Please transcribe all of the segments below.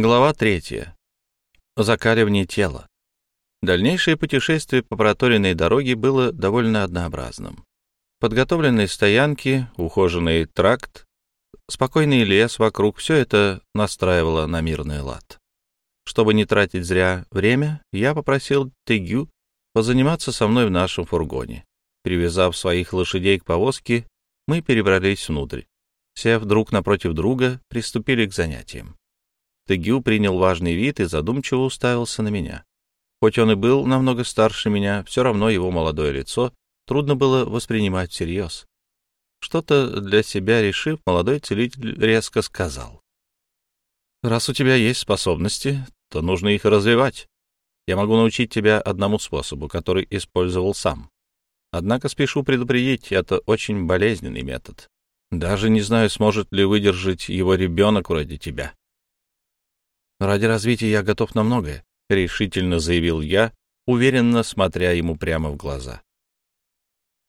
Глава третья. Закаливание тела. Дальнейшее путешествие по проторенной дороге было довольно однообразным. Подготовленные стоянки, ухоженный тракт, спокойный лес вокруг — все это настраивало на мирный лад. Чтобы не тратить зря время, я попросил Тегю позаниматься со мной в нашем фургоне. Привязав своих лошадей к повозке, мы перебрались внутрь. Сев друг напротив друга, приступили к занятиям. Тегю принял важный вид и задумчиво уставился на меня. Хоть он и был намного старше меня, все равно его молодое лицо трудно было воспринимать всерьез. Что-то для себя решив, молодой целитель резко сказал. «Раз у тебя есть способности, то нужно их развивать. Я могу научить тебя одному способу, который использовал сам. Однако спешу предупредить, это очень болезненный метод. Даже не знаю, сможет ли выдержать его ребенок вроде тебя. Ради развития я готов на многое, — решительно заявил я, уверенно смотря ему прямо в глаза.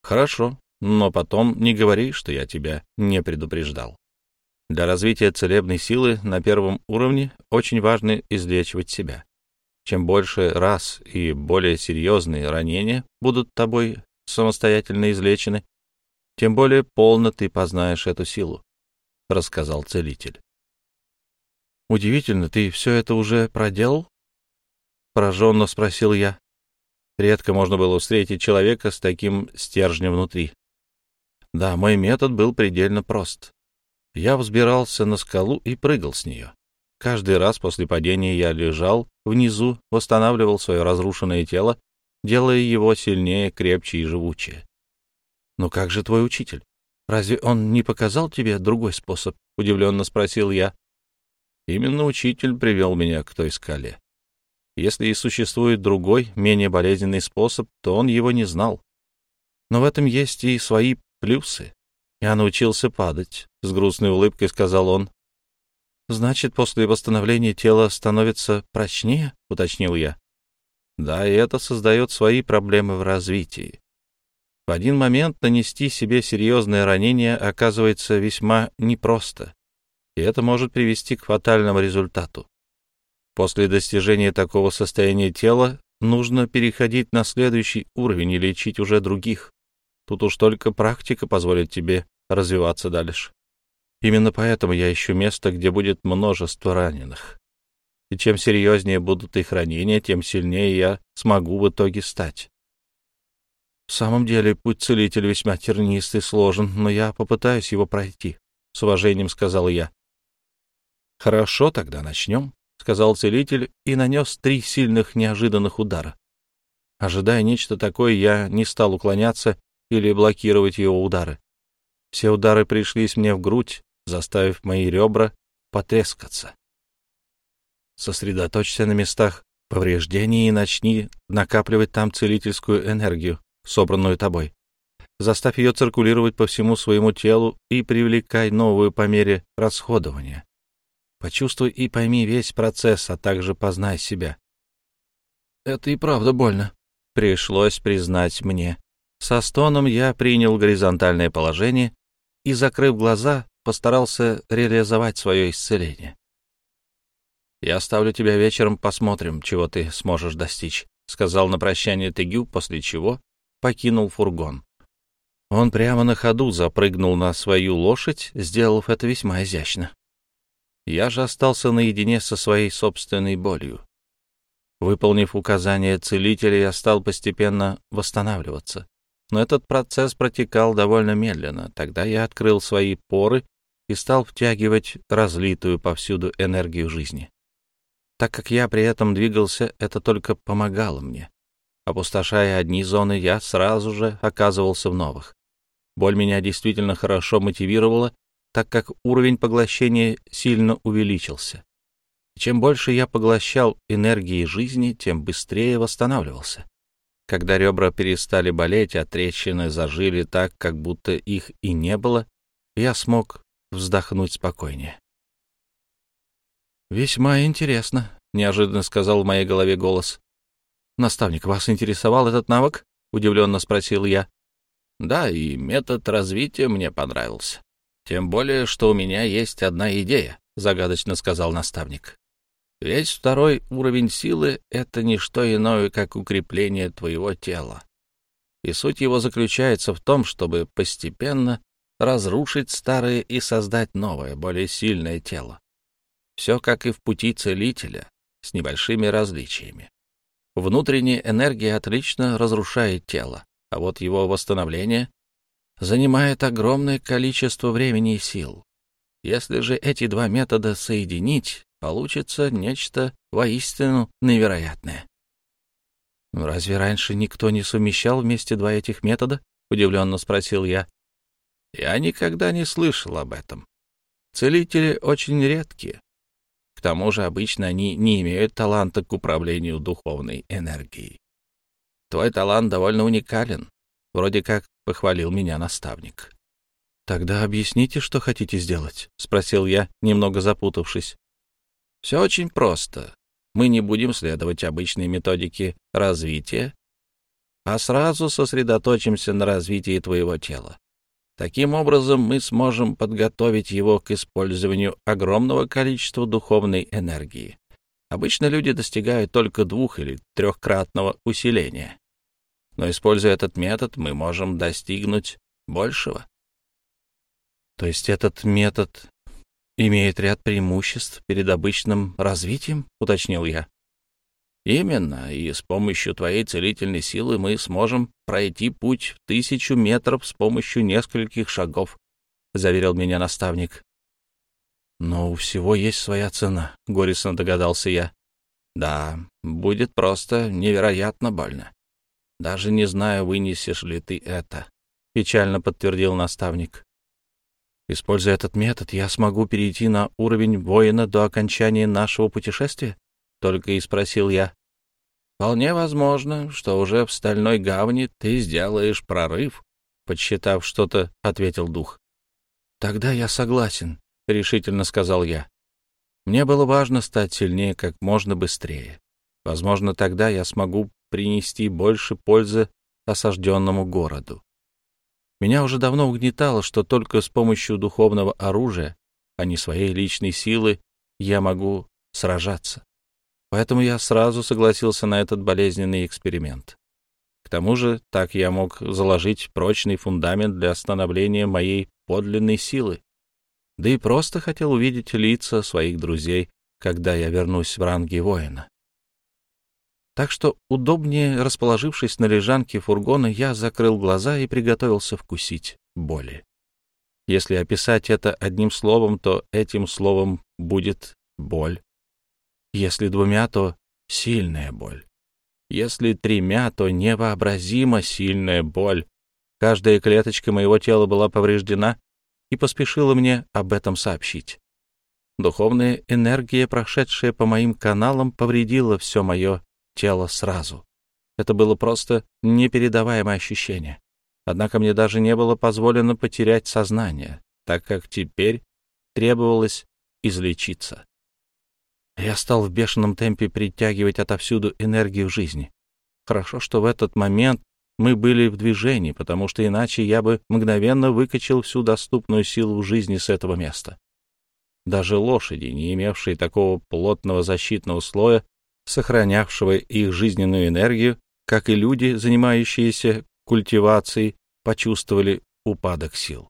Хорошо, но потом не говори, что я тебя не предупреждал. Для развития целебной силы на первом уровне очень важно излечивать себя. Чем больше раз и более серьезные ранения будут тобой самостоятельно излечены, тем более полно ты познаешь эту силу, — рассказал целитель. «Удивительно, ты все это уже проделал?» — пораженно спросил я. Редко можно было встретить человека с таким стержнем внутри. Да, мой метод был предельно прост. Я взбирался на скалу и прыгал с нее. Каждый раз после падения я лежал внизу, восстанавливал свое разрушенное тело, делая его сильнее, крепче и живучее. «Но как же твой учитель? Разве он не показал тебе другой способ?» — удивленно спросил я. Именно учитель привел меня к той скале. Если и существует другой, менее болезненный способ, то он его не знал. Но в этом есть и свои плюсы. Я научился падать, — с грустной улыбкой сказал он. «Значит, после восстановления тело становится прочнее?» — уточнил я. «Да, и это создает свои проблемы в развитии. В один момент нанести себе серьезное ранение оказывается весьма непросто и это может привести к фатальному результату. После достижения такого состояния тела нужно переходить на следующий уровень и лечить уже других. Тут уж только практика позволит тебе развиваться дальше. Именно поэтому я ищу место, где будет множество раненых. И чем серьезнее будут их ранения, тем сильнее я смогу в итоге стать. В самом деле, путь целителя весьма тернист и сложен, но я попытаюсь его пройти, — с уважением сказал я. «Хорошо, тогда начнем», — сказал целитель и нанес три сильных неожиданных удара. Ожидая нечто такое, я не стал уклоняться или блокировать его удары. Все удары пришлись мне в грудь, заставив мои ребра потрескаться. Сосредоточься на местах повреждений и начни накапливать там целительскую энергию, собранную тобой. Заставь ее циркулировать по всему своему телу и привлекай новую по мере расходования. Почувствуй и пойми весь процесс, а также познай себя. Это и правда больно, пришлось признать мне. Со стоном я принял горизонтальное положение и, закрыв глаза, постарался реализовать свое исцеление. «Я оставлю тебя вечером, посмотрим, чего ты сможешь достичь», — сказал на прощание Тегю, после чего покинул фургон. Он прямо на ходу запрыгнул на свою лошадь, сделав это весьма изящно. Я же остался наедине со своей собственной болью. Выполнив указания целителя, я стал постепенно восстанавливаться. Но этот процесс протекал довольно медленно. Тогда я открыл свои поры и стал втягивать разлитую повсюду энергию жизни. Так как я при этом двигался, это только помогало мне. Опустошая одни зоны, я сразу же оказывался в новых. Боль меня действительно хорошо мотивировала, так как уровень поглощения сильно увеличился. Чем больше я поглощал энергии жизни, тем быстрее восстанавливался. Когда ребра перестали болеть, а трещины зажили так, как будто их и не было, я смог вздохнуть спокойнее. «Весьма интересно», — неожиданно сказал в моей голове голос. «Наставник, вас интересовал этот навык?» — удивленно спросил я. «Да, и метод развития мне понравился. Тем более, что у меня есть одна идея, — загадочно сказал наставник. Весь второй уровень силы — это не что иное, как укрепление твоего тела. И суть его заключается в том, чтобы постепенно разрушить старое и создать новое, более сильное тело. Все как и в пути целителя, с небольшими различиями. Внутренняя энергия отлично разрушает тело, а вот его восстановление занимает огромное количество времени и сил. Если же эти два метода соединить, получится нечто воистину невероятное. «Ну, «Разве раньше никто не совмещал вместе два этих метода?» — удивленно спросил я. «Я никогда не слышал об этом. Целители очень редкие. К тому же обычно они не имеют таланта к управлению духовной энергией. Твой талант довольно уникален, вроде как похвалил меня наставник». «Тогда объясните, что хотите сделать?» — спросил я, немного запутавшись. «Все очень просто мы не будем следовать обычной методике развития, а сразу сосредоточимся на развитии твоего тела. Таким образом, мы сможем подготовить его к использованию огромного количества духовной энергии. Обычно люди достигают только двух- или трехкратного усиления. Но, используя этот метод, мы можем достигнуть большего. То есть этот метод имеет ряд преимуществ перед обычным развитием, уточнил я. Именно, и с помощью твоей целительной силы мы сможем пройти путь в тысячу метров с помощью нескольких шагов, заверил меня наставник. Но у всего есть своя цена, горестно догадался я. Да, будет просто невероятно больно. Даже не знаю, вынесешь ли ты это, печально подтвердил наставник. Используя этот метод, я смогу перейти на уровень воина до окончания нашего путешествия? Только и спросил я. Вполне возможно, что уже в стальной гавани ты сделаешь прорыв, подсчитав что-то, ответил дух. Тогда я согласен, решительно сказал я. Мне было важно стать сильнее как можно быстрее. Возможно, тогда я смогу принести больше пользы осажденному городу. Меня уже давно угнетало, что только с помощью духовного оружия, а не своей личной силы, я могу сражаться. Поэтому я сразу согласился на этот болезненный эксперимент. К тому же так я мог заложить прочный фундамент для становления моей подлинной силы. Да и просто хотел увидеть лица своих друзей, когда я вернусь в ранге воина. Так что, удобнее расположившись на лежанке фургона, я закрыл глаза и приготовился вкусить боли. Если описать это одним словом, то этим словом будет боль. Если двумя, то сильная боль. Если тремя, то невообразимо сильная боль. Каждая клеточка моего тела была повреждена и поспешила мне об этом сообщить. Духовная энергия, прошедшая по моим каналам, повредила все мое тело сразу. Это было просто непередаваемое ощущение. Однако мне даже не было позволено потерять сознание, так как теперь требовалось излечиться. Я стал в бешеном темпе притягивать отовсюду энергию жизни. Хорошо, что в этот момент мы были в движении, потому что иначе я бы мгновенно выкачал всю доступную силу жизни с этого места. Даже лошади, не имевшие такого плотного защитного слоя, сохранявшего их жизненную энергию, как и люди, занимающиеся культивацией, почувствовали упадок сил.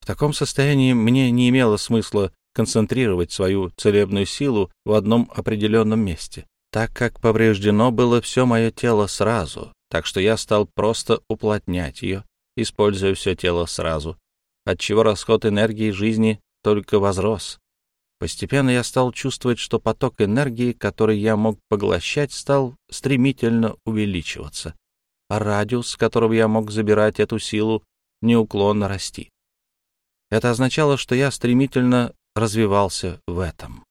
В таком состоянии мне не имело смысла концентрировать свою целебную силу в одном определенном месте, так как повреждено было все мое тело сразу, так что я стал просто уплотнять ее, используя все тело сразу, отчего расход энергии жизни только возрос, Постепенно я стал чувствовать, что поток энергии, который я мог поглощать, стал стремительно увеличиваться, а радиус, с которого я мог забирать эту силу, неуклонно расти. Это означало, что я стремительно развивался в этом.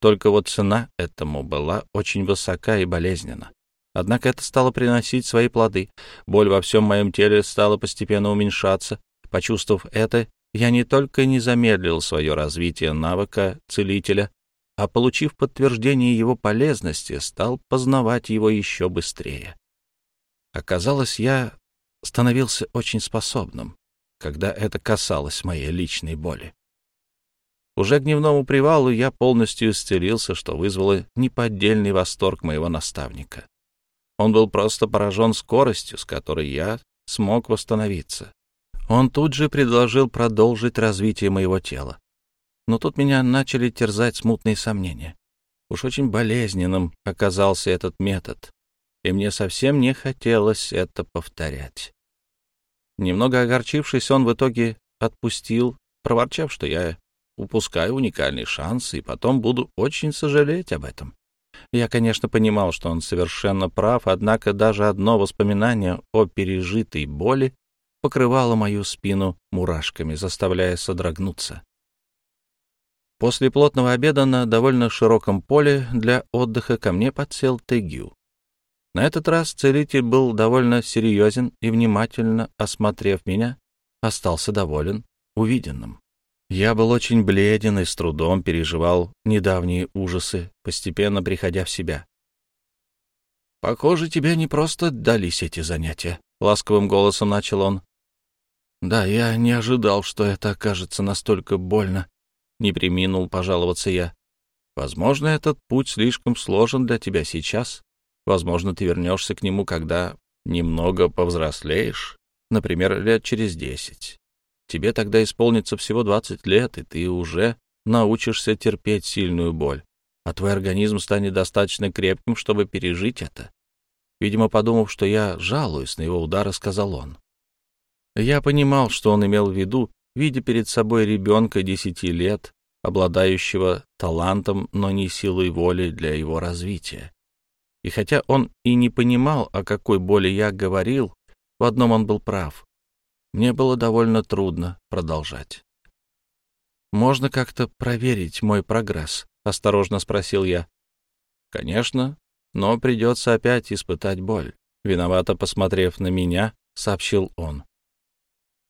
Только вот цена этому была очень высока и болезненна. Однако это стало приносить свои плоды. Боль во всем моем теле стала постепенно уменьшаться. Почувствовав это, я не только не замедлил свое развитие навыка целителя, а, получив подтверждение его полезности, стал познавать его еще быстрее. Оказалось, я становился очень способным, когда это касалось моей личной боли. Уже к дневному привалу я полностью исцелился, что вызвало неподдельный восторг моего наставника. Он был просто поражен скоростью, с которой я смог восстановиться. Он тут же предложил продолжить развитие моего тела. Но тут меня начали терзать смутные сомнения. Уж очень болезненным оказался этот метод, и мне совсем не хотелось это повторять. Немного огорчившись, он в итоге отпустил, проворчав, что я упускаю уникальный шанс и потом буду очень сожалеть об этом. Я, конечно, понимал, что он совершенно прав, однако даже одно воспоминание о пережитой боли покрывало мою спину мурашками, заставляя содрогнуться. После плотного обеда на довольно широком поле для отдыха ко мне подсел Тегю. На этот раз целитель был довольно серьезен и, внимательно осмотрев меня, остался доволен увиденным. Я был очень бледен и с трудом переживал недавние ужасы, постепенно приходя в себя. «Похоже, тебе не просто дались эти занятия», — ласковым голосом начал он. «Да, я не ожидал, что это окажется настолько больно», — не приминул пожаловаться я. «Возможно, этот путь слишком сложен для тебя сейчас. Возможно, ты вернешься к нему, когда немного повзрослеешь, например, лет через десять. Тебе тогда исполнится всего 20 лет, и ты уже научишься терпеть сильную боль, а твой организм станет достаточно крепким, чтобы пережить это. Видимо, подумав, что я жалуюсь на его удары, сказал он. Я понимал, что он имел в виду, видя перед собой ребенка десяти лет, обладающего талантом, но не силой воли для его развития. И хотя он и не понимал, о какой боли я говорил, в одном он был прав. Мне было довольно трудно продолжать. «Можно как-то проверить мой прогресс?» — осторожно спросил я. «Конечно, но придется опять испытать боль», — виновато посмотрев на меня, сообщил он.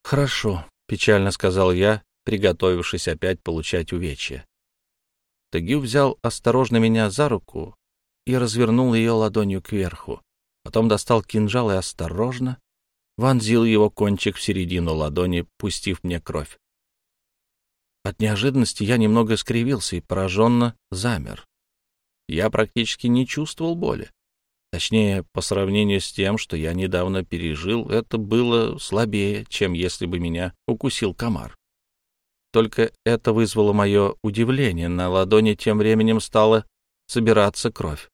«Хорошо», — печально сказал я, приготовившись опять получать увечья. Тагю взял осторожно меня за руку и развернул ее ладонью кверху. Потом достал кинжал и осторожно вонзил его кончик в середину ладони, пустив мне кровь. От неожиданности я немного скривился и пораженно замер. Я практически не чувствовал боли. Точнее, по сравнению с тем, что я недавно пережил, это было слабее, чем если бы меня укусил комар. Только это вызвало мое удивление. На ладони тем временем стала собираться кровь.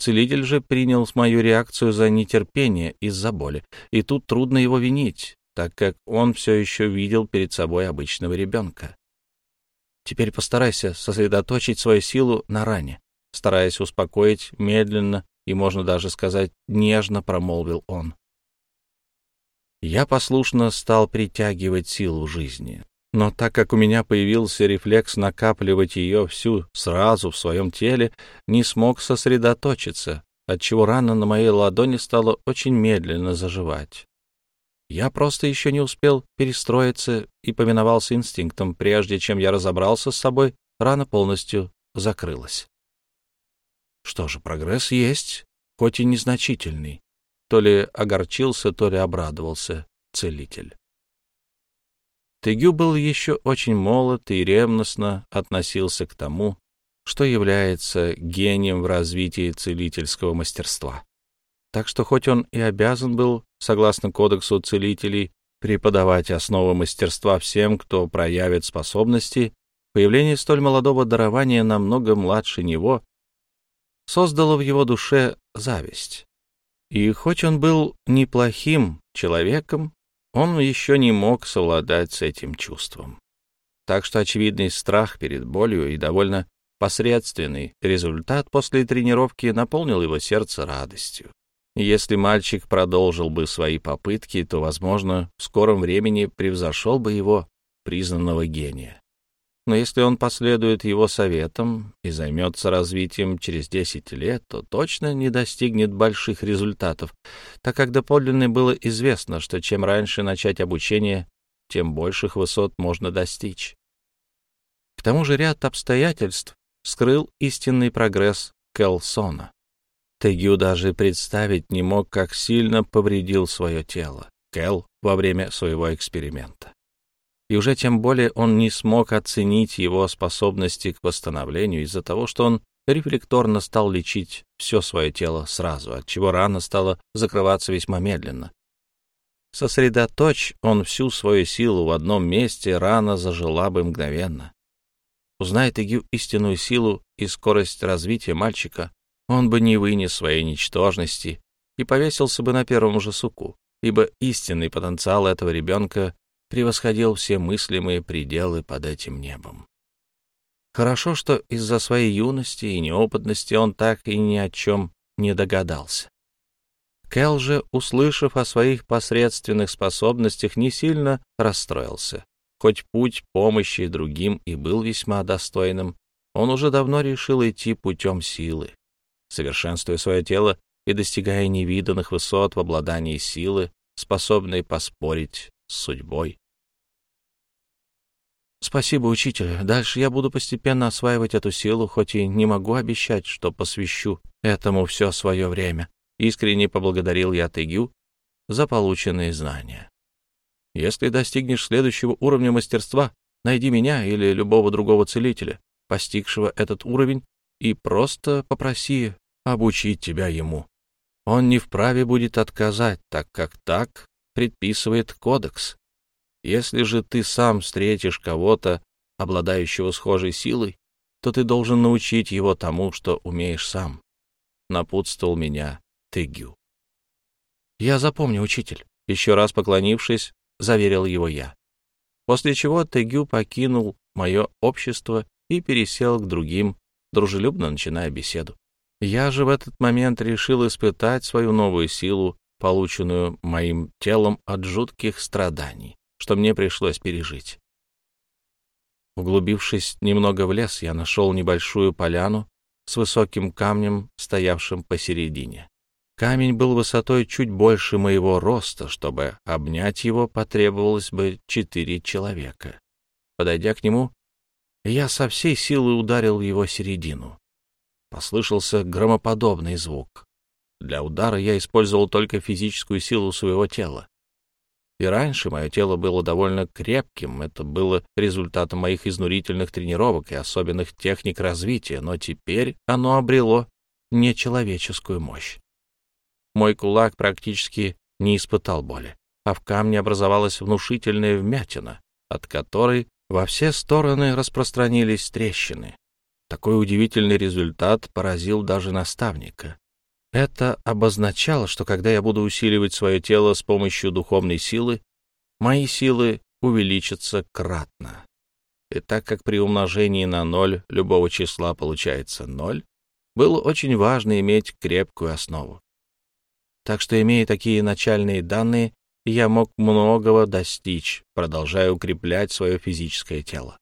Целитель же принял мою реакцию за нетерпение из-за боли, и тут трудно его винить, так как он все еще видел перед собой обычного ребенка. Теперь постарайся сосредоточить свою силу на ране. Стараясь успокоить, медленно и, можно даже сказать, нежно промолвил он. Я послушно стал притягивать силу жизни. Но так как у меня появился рефлекс накапливать ее всю сразу в своем теле, не смог сосредоточиться, отчего рана на моей ладони стала очень медленно заживать. Я просто еще не успел перестроиться и повиновался инстинктам. Прежде чем я разобрался с собой, рана полностью закрылась. Что же, прогресс есть, хоть и незначительный. То ли огорчился, то ли обрадовался целитель. Тегю был еще очень молод и ревностно относился к тому, что является гением в развитии целительского мастерства. Так что хоть он и обязан был, согласно кодексу целителей, преподавать основы мастерства всем, кто проявит способности, появление столь молодого дарования намного младше него создало в его душе зависть. И хоть он был неплохим человеком, он еще не мог совладать с этим чувством. Так что очевидный страх перед болью и довольно посредственный результат после тренировки наполнил его сердце радостью. Если мальчик продолжил бы свои попытки, то, возможно, в скором времени превзошел бы его признанного гения. Но если он последует его советам и займется развитием через 10 лет, то точно не достигнет больших результатов, так как доподлинно было известно, что чем раньше начать обучение, тем больших высот можно достичь. К тому же ряд обстоятельств скрыл истинный прогресс Келсона. Тегю даже представить не мог, как сильно повредил свое тело Кел во время своего эксперимента. И уже тем более он не смог оценить его способности к восстановлению из-за того, что он рефлекторно стал лечить все свое тело сразу, отчего рана стала закрываться весьма медленно. Сосредоточь он всю свою силу в одном месте, рана зажила бы мгновенно. Узнает Игю истинную силу и скорость развития мальчика, он бы не вынес своей ничтожности и повесился бы на первом же суку, ибо истинный потенциал этого ребенка превосходил все мыслимые пределы под этим небом. Хорошо, что из-за своей юности и неопытности он так и ни о чем не догадался. Кэл же, услышав о своих посредственных способностях, не сильно расстроился. Хоть путь помощи другим и был весьма достойным, он уже давно решил идти путем силы, совершенствуя свое тело и достигая невиданных высот в обладании силы, способной поспорить с судьбой. Спасибо, учитель. Дальше я буду постепенно осваивать эту силу, хоть и не могу обещать, что посвящу этому все свое время. Искренне поблагодарил я Тегю за полученные знания. Если достигнешь следующего уровня мастерства, найди меня или любого другого целителя, постигшего этот уровень, и просто попроси обучить тебя ему. Он не вправе будет отказать, так как так предписывает кодекс. Если же ты сам встретишь кого-то, обладающего схожей силой, то ты должен научить его тому, что умеешь сам. Напутствовал меня Тегю. Я запомню, учитель. Еще раз поклонившись, заверил его я. После чего Тегю покинул мое общество и пересел к другим, дружелюбно начиная беседу. Я же в этот момент решил испытать свою новую силу, полученную моим телом от жутких страданий, что мне пришлось пережить. Углубившись немного в лес, я нашел небольшую поляну с высоким камнем, стоявшим посередине. Камень был высотой чуть больше моего роста, чтобы обнять его потребовалось бы четыре человека. Подойдя к нему, я со всей силы ударил его середину. Послышался громоподобный звук. Для удара я использовал только физическую силу своего тела. И раньше мое тело было довольно крепким, это было результатом моих изнурительных тренировок и особенных техник развития, но теперь оно обрело нечеловеческую мощь. Мой кулак практически не испытал боли, а в камне образовалась внушительная вмятина, от которой во все стороны распространились трещины. Такой удивительный результат поразил даже наставника. Это обозначало, что когда я буду усиливать свое тело с помощью духовной силы, мои силы увеличатся кратно. И так как при умножении на ноль любого числа получается ноль, было очень важно иметь крепкую основу. Так что, имея такие начальные данные, я мог многого достичь, продолжая укреплять свое физическое тело.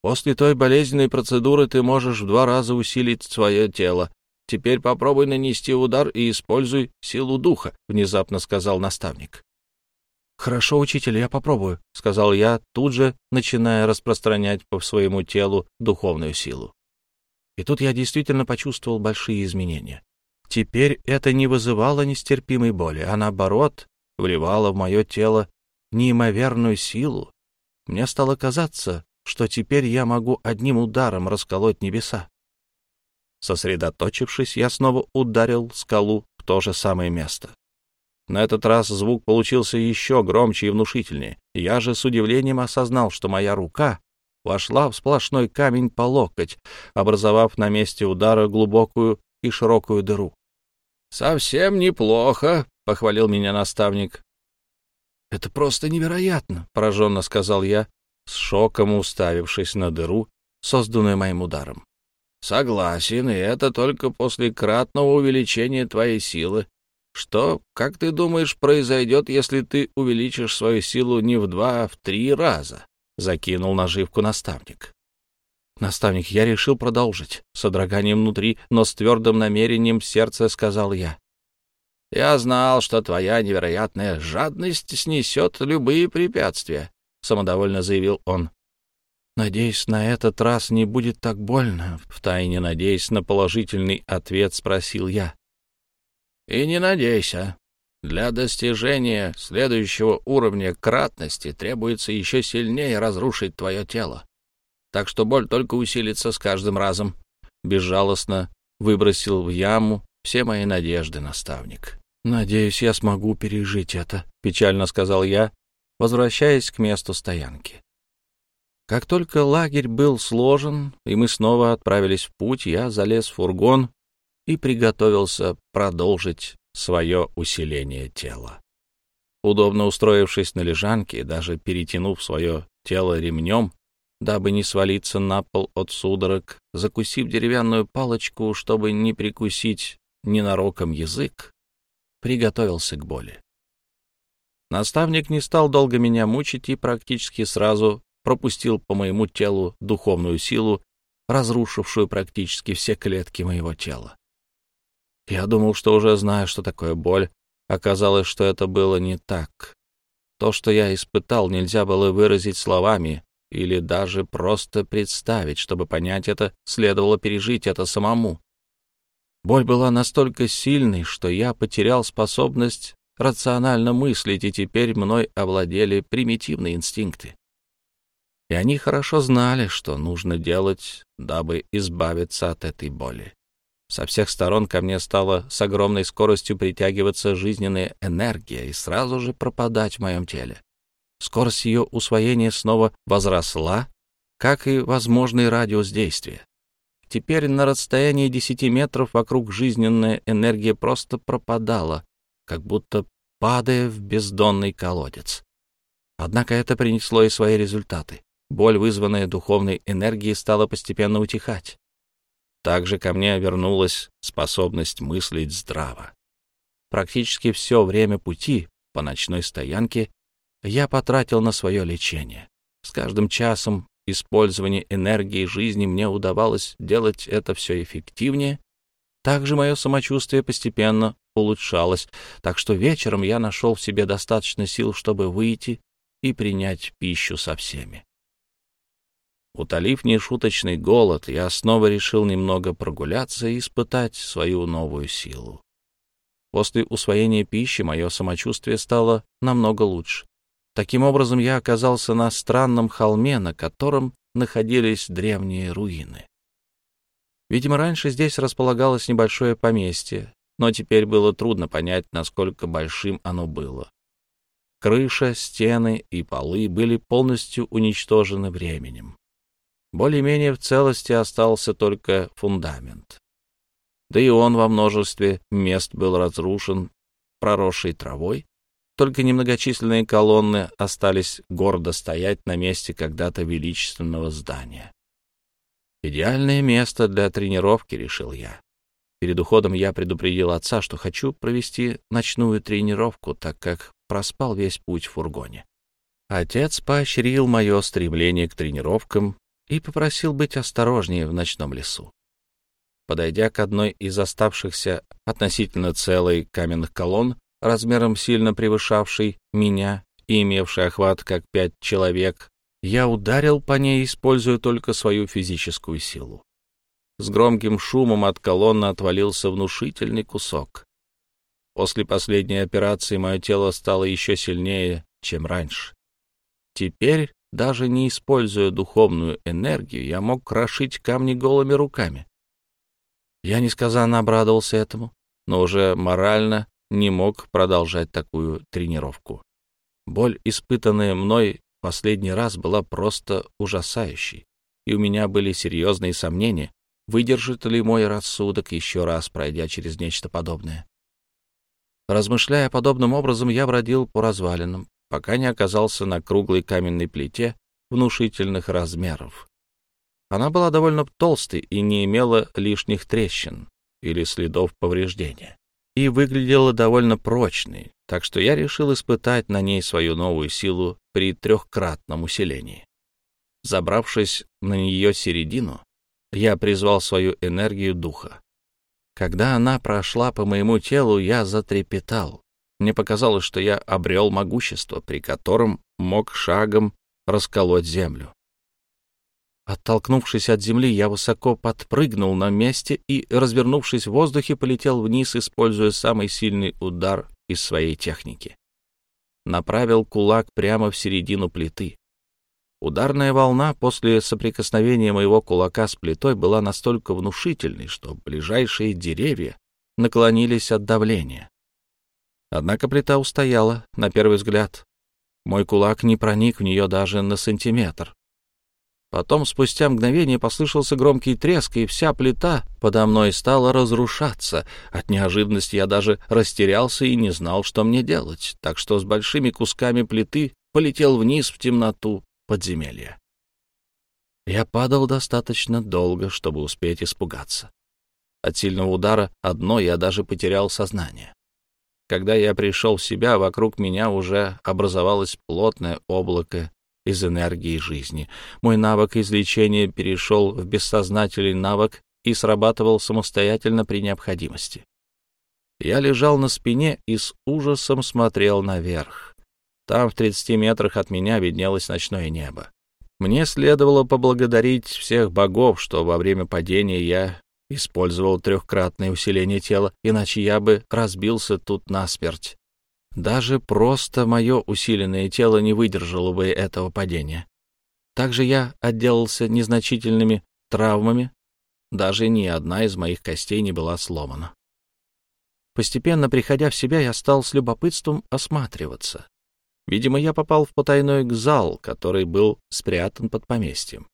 После той болезненной процедуры ты можешь в два раза усилить свое тело. Теперь попробуй нанести удар и используй силу духа, — внезапно сказал наставник. «Хорошо, учитель, я попробую», — сказал я, тут же начиная распространять по своему телу духовную силу. И тут я действительно почувствовал большие изменения. Теперь это не вызывало нестерпимой боли, а наоборот, вливало в мое тело неимоверную силу. Мне стало казаться, что теперь я могу одним ударом расколоть небеса. Сосредоточившись, я снова ударил скалу в то же самое место. На этот раз звук получился еще громче и внушительнее. Я же с удивлением осознал, что моя рука вошла в сплошной камень по локоть, образовав на месте удара глубокую и широкую дыру. «Совсем неплохо», — похвалил меня наставник. «Это просто невероятно», — пораженно сказал я, с шоком уставившись на дыру, созданную моим ударом. «Согласен, и это только после кратного увеличения твоей силы. Что, как ты думаешь, произойдет, если ты увеличишь свою силу не в два, а в три раза?» — закинул наживку наставник. «Наставник, я решил продолжить». С содроганием внутри, но с твердым намерением в сердце сказал я. «Я знал, что твоя невероятная жадность снесет любые препятствия», — самодовольно заявил он. «Надеюсь, на этот раз не будет так больно», — втайне надеясь на положительный ответ, спросил я. «И не надейся. Для достижения следующего уровня кратности требуется еще сильнее разрушить твое тело. Так что боль только усилится с каждым разом. Безжалостно выбросил в яму все мои надежды, наставник. «Надеюсь, я смогу пережить это», — печально сказал я, возвращаясь к месту стоянки. Как только лагерь был сложен, и мы снова отправились в путь, я залез в фургон и приготовился продолжить свое усиление тела. Удобно устроившись на лежанке даже перетянув свое тело ремнем, дабы не свалиться на пол от судорог, закусив деревянную палочку, чтобы не прикусить ненароком язык, приготовился к боли. Наставник не стал долго меня мучить и практически сразу пропустил по моему телу духовную силу, разрушившую практически все клетки моего тела. Я думал, что уже знаю, что такое боль. Оказалось, что это было не так. То, что я испытал, нельзя было выразить словами или даже просто представить. Чтобы понять это, следовало пережить это самому. Боль была настолько сильной, что я потерял способность рационально мыслить, и теперь мной овладели примитивные инстинкты. И они хорошо знали, что нужно делать, дабы избавиться от этой боли. Со всех сторон ко мне стала с огромной скоростью притягиваться жизненная энергия и сразу же пропадать в моем теле. Скорость ее усвоения снова возросла, как и возможный радиус действия. Теперь на расстоянии 10 метров вокруг жизненная энергия просто пропадала, как будто падая в бездонный колодец. Однако это принесло и свои результаты. Боль, вызванная духовной энергией, стала постепенно утихать. Также ко мне вернулась способность мыслить здраво. Практически все время пути по ночной стоянке я потратил на свое лечение. С каждым часом использования энергии жизни мне удавалось делать это все эффективнее. Также мое самочувствие постепенно улучшалось, так что вечером я нашел в себе достаточно сил, чтобы выйти и принять пищу со всеми. Утолив нешуточный голод, я снова решил немного прогуляться и испытать свою новую силу. После усвоения пищи мое самочувствие стало намного лучше. Таким образом, я оказался на странном холме, на котором находились древние руины. Видимо, раньше здесь располагалось небольшое поместье, но теперь было трудно понять, насколько большим оно было. Крыша, стены и полы были полностью уничтожены временем. Более-менее в целости остался только фундамент. Да и он во множестве мест был разрушен, проросшей травой, только немногочисленные колонны остались гордо стоять на месте когда-то величественного здания. Идеальное место для тренировки, решил я. Перед уходом я предупредил отца, что хочу провести ночную тренировку, так как проспал весь путь в фургоне. Отец поощрил мое стремление к тренировкам и попросил быть осторожнее в ночном лесу. Подойдя к одной из оставшихся относительно целой каменных колонн, размером сильно превышавший меня и имевший охват как пять человек, я ударил по ней, используя только свою физическую силу. С громким шумом от колонны отвалился внушительный кусок. После последней операции мое тело стало еще сильнее, чем раньше. Теперь, даже не используя духовную энергию, я мог крошить камни голыми руками. Я несказанно обрадовался этому, но уже морально не мог продолжать такую тренировку. Боль, испытанная мной последний раз, была просто ужасающей, и у меня были серьезные сомнения, выдержит ли мой рассудок еще раз, пройдя через нечто подобное. Размышляя подобным образом, я бродил по развалинам, пока не оказался на круглой каменной плите внушительных размеров. Она была довольно толстой и не имела лишних трещин или следов повреждения и выглядела довольно прочной, так что я решил испытать на ней свою новую силу при трехкратном усилении. Забравшись на нее середину, я призвал свою энергию духа. Когда она прошла по моему телу, я затрепетал. Мне показалось, что я обрел могущество, при котором мог шагом расколоть землю. Оттолкнувшись от земли, я высоко подпрыгнул на месте и, развернувшись в воздухе, полетел вниз, используя самый сильный удар из своей техники. Направил кулак прямо в середину плиты. Ударная волна после соприкосновения моего кулака с плитой была настолько внушительной, что ближайшие деревья наклонились от давления. Однако плита устояла, на первый взгляд. Мой кулак не проник в нее даже на сантиметр. Потом, спустя мгновение, послышался громкий треск, и вся плита подо мной стала разрушаться. От неожиданности я даже растерялся и не знал, что мне делать, так что с большими кусками плиты полетел вниз в темноту подземелья. Я падал достаточно долго, чтобы успеть испугаться. От сильного удара одно я даже потерял сознание. Когда я пришел в себя, вокруг меня уже образовалось плотное облако из энергии жизни. Мой навык излечения перешел в бессознательный навык и срабатывал самостоятельно при необходимости. Я лежал на спине и с ужасом смотрел наверх. Там, в 30 метрах от меня, виднелось ночное небо. Мне следовало поблагодарить всех богов, что во время падения я использовал трехкратное усиление тела, иначе я бы разбился тут насмерть. Даже просто мое усиленное тело не выдержало бы этого падения. Также я отделался незначительными травмами, даже ни одна из моих костей не была сломана. Постепенно, приходя в себя, я стал с любопытством осматриваться. Видимо, я попал в потайной зал, который был спрятан под поместьем.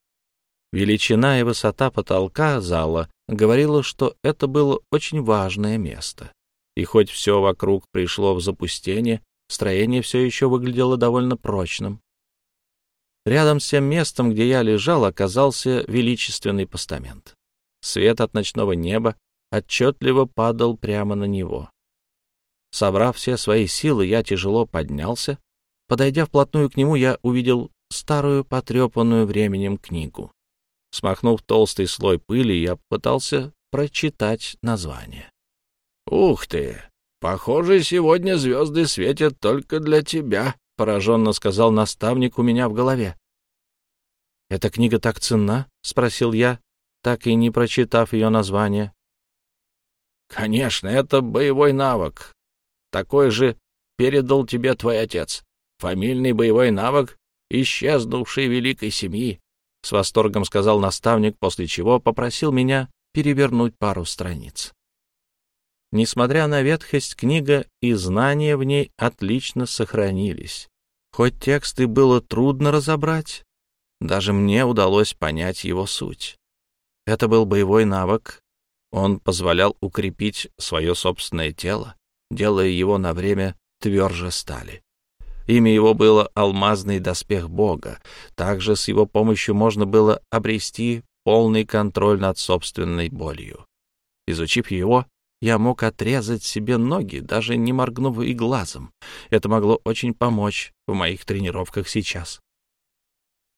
Величина и высота потолка зала говорила, что это было очень важное место. И хоть все вокруг пришло в запустение, строение все еще выглядело довольно прочным. Рядом с тем местом, где я лежал, оказался величественный постамент. Свет от ночного неба отчетливо падал прямо на него. Собрав все свои силы, я тяжело поднялся. Подойдя вплотную к нему, я увидел старую, потрепанную временем книгу. Смахнув толстый слой пыли, я пытался прочитать название. «Ух ты! Похоже, сегодня звезды светят только для тебя», — пораженно сказал наставник у меня в голове. «Эта книга так ценна?» — спросил я, так и не прочитав ее название. «Конечно, это боевой навык. Такой же передал тебе твой отец. Фамильный боевой навык исчезнувшей великой семьи. — с восторгом сказал наставник, после чего попросил меня перевернуть пару страниц. Несмотря на ветхость, книга и знания в ней отлично сохранились. Хоть тексты было трудно разобрать, даже мне удалось понять его суть. Это был боевой навык. Он позволял укрепить свое собственное тело, делая его на время тверже стали. Имя его было «Алмазный доспех Бога». Также с его помощью можно было обрести полный контроль над собственной болью. Изучив его, я мог отрезать себе ноги, даже не моргнув и глазом. Это могло очень помочь в моих тренировках сейчас.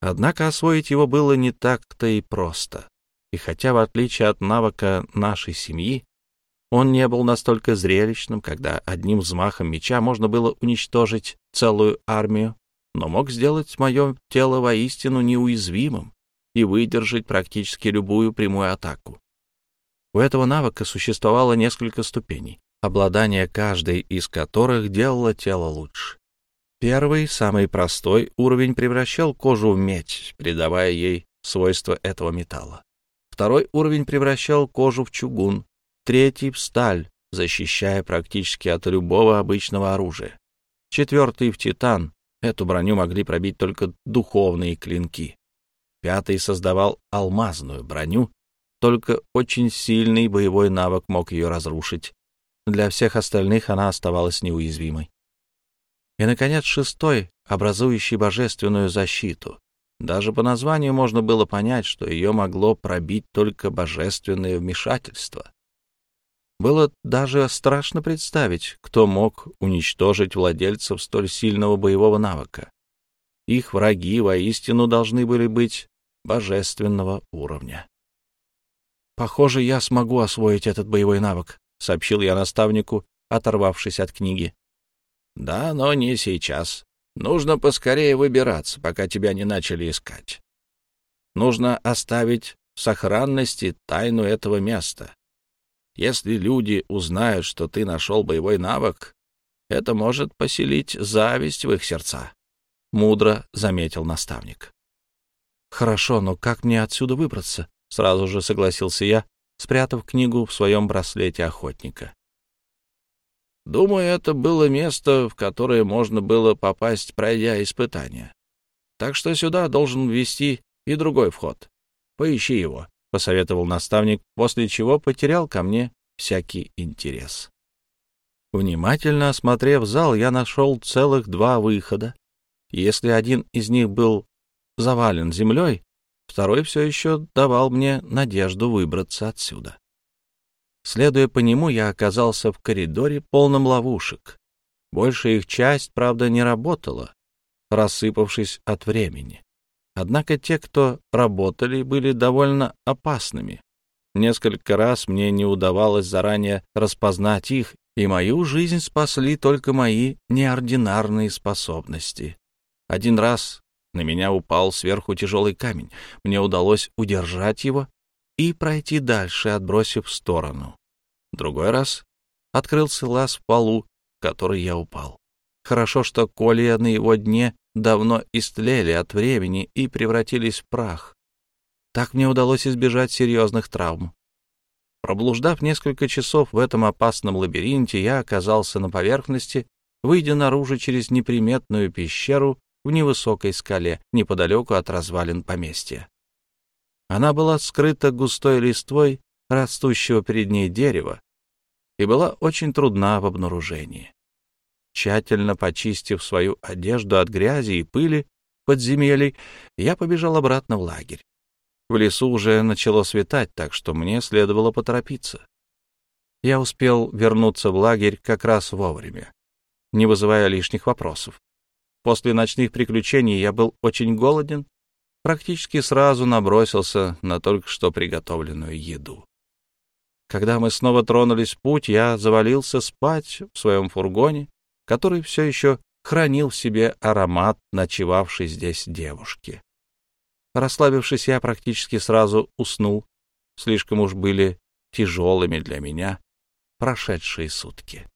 Однако освоить его было не так-то и просто. И хотя, в отличие от навыка нашей семьи, он не был настолько зрелищным, когда одним взмахом меча можно было уничтожить целую армию, но мог сделать мое тело воистину неуязвимым и выдержать практически любую прямую атаку. У этого навыка существовало несколько ступеней, обладание каждой из которых делало тело лучше. Первый, самый простой уровень превращал кожу в медь, придавая ей свойства этого металла. Второй уровень превращал кожу в чугун, третий — в сталь, защищая практически от любого обычного оружия. Четвертый — в титан. Эту броню могли пробить только духовные клинки. Пятый создавал алмазную броню, только очень сильный боевой навык мог ее разрушить. Для всех остальных она оставалась неуязвимой. И, наконец, шестой, образующий божественную защиту. Даже по названию можно было понять, что ее могло пробить только божественное вмешательство. Было даже страшно представить, кто мог уничтожить владельцев столь сильного боевого навыка. Их враги воистину должны были быть божественного уровня. «Похоже, я смогу освоить этот боевой навык», — сообщил я наставнику, оторвавшись от книги. «Да, но не сейчас. Нужно поскорее выбираться, пока тебя не начали искать. Нужно оставить в сохранности тайну этого места, если люди узнают, что ты нашел боевой навык, Это может поселить зависть в их сердца, — мудро заметил наставник. «Хорошо, но как мне отсюда выбраться?» — сразу же согласился я, спрятав книгу в своем браслете охотника. Думаю, это было место, в которое можно было попасть, пройдя испытание. Так что сюда должен ввести и другой вход. Поищи его, — посоветовал наставник, после чего потерял ко мне всякий интерес. Внимательно осмотрев зал, я нашел целых два выхода. Если один из них был завален землей, второй все еще давал мне надежду выбраться отсюда. Следуя по нему, я оказался в коридоре, полном ловушек. Большая их часть, правда, не работала, рассыпавшись от времени. Однако те, кто работали, были довольно опасными. Несколько раз мне не удавалось заранее распознать их, и мою жизнь спасли только мои неординарные способности. Один раз на меня упал сверху тяжелый камень. Мне удалось удержать его и пройти дальше, отбросив в сторону. Другой раз открылся лаз в полу, в который я упал. Хорошо, что колья на его дне давно истлели от времени и превратились в прах. Так мне удалось избежать серьезных травм. Проблуждав несколько часов в этом опасном лабиринте, я оказался на поверхности, выйдя наружу через неприметную пещеру в невысокой скале, неподалеку от развалин поместья. Она была скрыта густой листвой растущего перед ней дерева и была очень трудна в обнаружении. Тщательно почистив свою одежду от грязи и пыли подземелий, я побежал обратно в лагерь. В лесу уже начало светать, так что мне следовало поторопиться. Я успел вернуться в лагерь как раз вовремя, не вызывая лишних вопросов. После ночных приключений я был очень голоден, практически сразу набросился на только что приготовленную еду. Когда мы снова тронулись в путь, я завалился спать в своем фургоне, который все еще хранил в себе аромат ночевавшей здесь девушки. Расслабившись, я практически сразу уснул. Слишком уж были тяжелыми для меня прошедшие сутки.